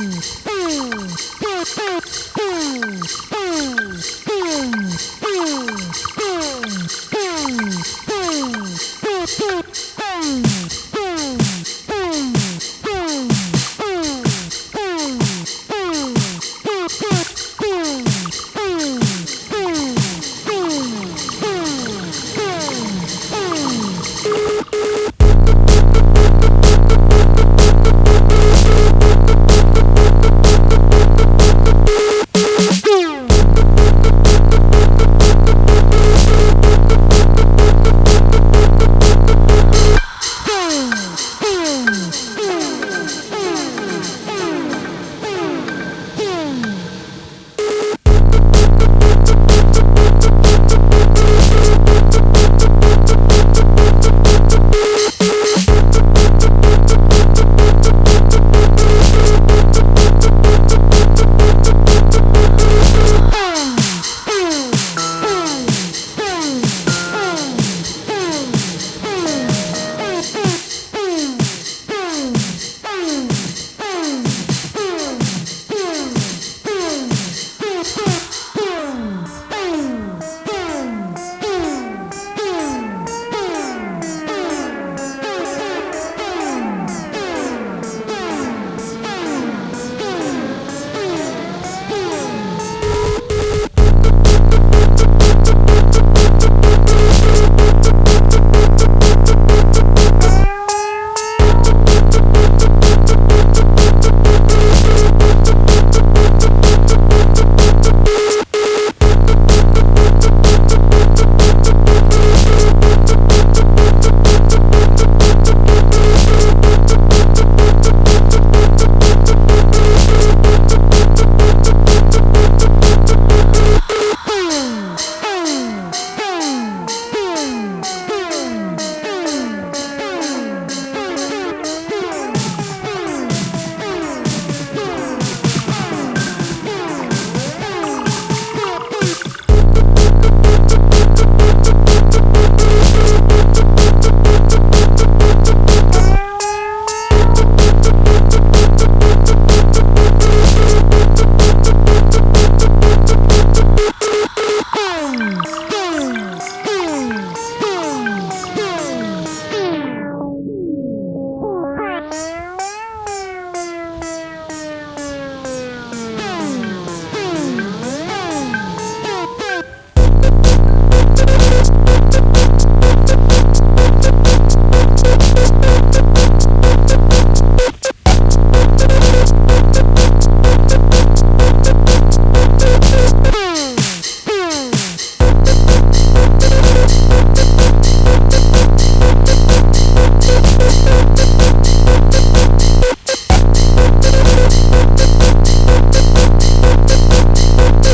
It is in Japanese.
Boom! Boom! Boom!